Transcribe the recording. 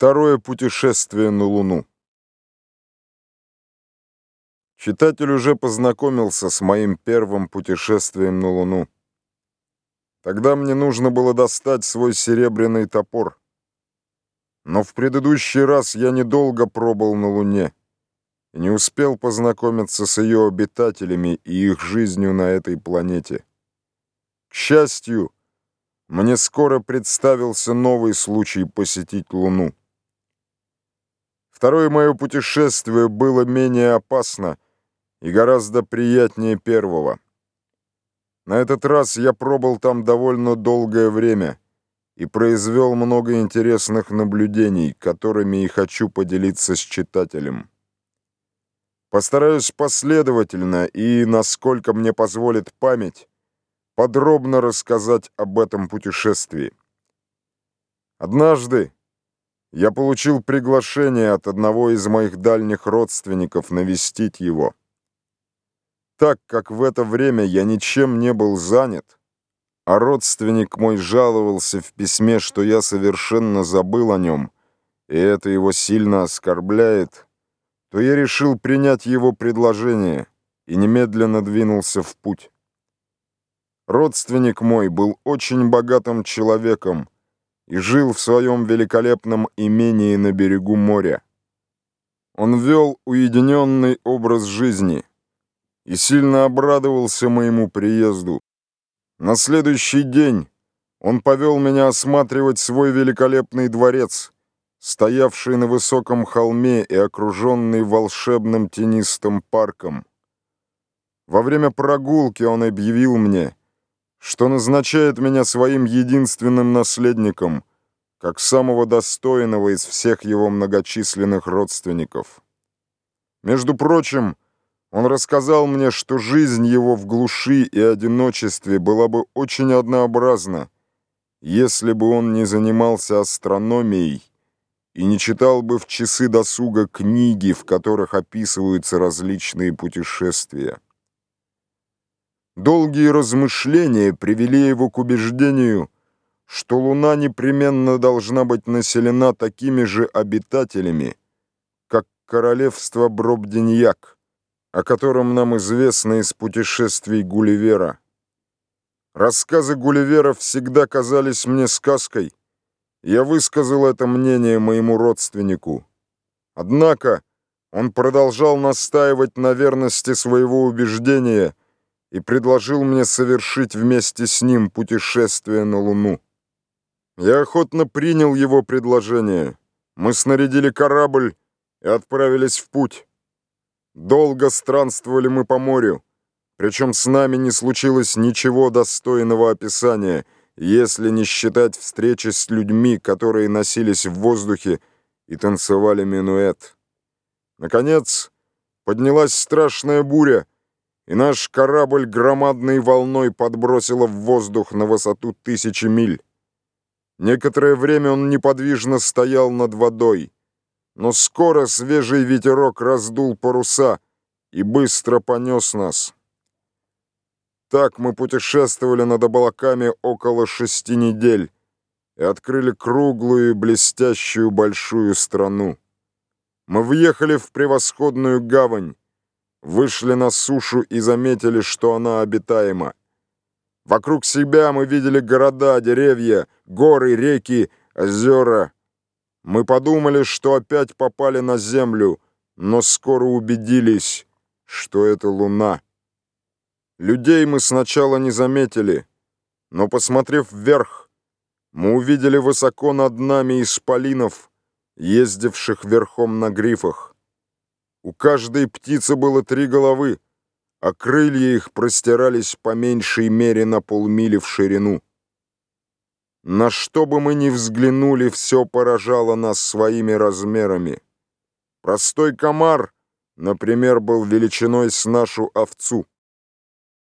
Второе путешествие на Луну. Читатель уже познакомился с моим первым путешествием на Луну. Тогда мне нужно было достать свой серебряный топор. Но в предыдущий раз я недолго пробыл на Луне и не успел познакомиться с ее обитателями и их жизнью на этой планете. К счастью, мне скоро представился новый случай посетить Луну. Второе мое путешествие было менее опасно и гораздо приятнее первого. На этот раз я пробыл там довольно долгое время и произвел много интересных наблюдений, которыми и хочу поделиться с читателем. Постараюсь последовательно и, насколько мне позволит память, подробно рассказать об этом путешествии. Однажды, я получил приглашение от одного из моих дальних родственников навестить его. Так как в это время я ничем не был занят, а родственник мой жаловался в письме, что я совершенно забыл о нем, и это его сильно оскорбляет, то я решил принять его предложение и немедленно двинулся в путь. Родственник мой был очень богатым человеком, и жил в своем великолепном имении на берегу моря. Он вел уединенный образ жизни и сильно обрадовался моему приезду. На следующий день он повел меня осматривать свой великолепный дворец, стоявший на высоком холме и окруженный волшебным тенистым парком. Во время прогулки он объявил мне — что назначает меня своим единственным наследником, как самого достойного из всех его многочисленных родственников. Между прочим, он рассказал мне, что жизнь его в глуши и одиночестве была бы очень однообразна, если бы он не занимался астрономией и не читал бы в часы досуга книги, в которых описываются различные путешествия. Долгие размышления привели его к убеждению, что Луна непременно должна быть населена такими же обитателями, как королевство Бробдиньяк, о котором нам известно из путешествий Гулливера. Рассказы Гулливера всегда казались мне сказкой. Я высказал это мнение моему родственнику. Однако он продолжал настаивать на верности своего убеждения — и предложил мне совершить вместе с ним путешествие на Луну. Я охотно принял его предложение. Мы снарядили корабль и отправились в путь. Долго странствовали мы по морю, причем с нами не случилось ничего достойного описания, если не считать встречи с людьми, которые носились в воздухе и танцевали минуэт. Наконец, поднялась страшная буря, и наш корабль громадной волной подбросило в воздух на высоту тысячи миль. Некоторое время он неподвижно стоял над водой, но скоро свежий ветерок раздул паруса и быстро понес нас. Так мы путешествовали над облаками около шести недель и открыли круглую блестящую большую страну. Мы въехали в превосходную гавань, вышли на сушу и заметили, что она обитаема. Вокруг себя мы видели города, деревья, горы, реки, озера. Мы подумали, что опять попали на землю, но скоро убедились, что это луна. Людей мы сначала не заметили, но, посмотрев вверх, мы увидели высоко над нами исполинов, ездивших верхом на грифах. У каждой птицы было три головы, а крылья их простирались по меньшей мере на полмили в ширину. На что бы мы ни взглянули, все поражало нас своими размерами. Простой комар, например, был величиной с нашу овцу.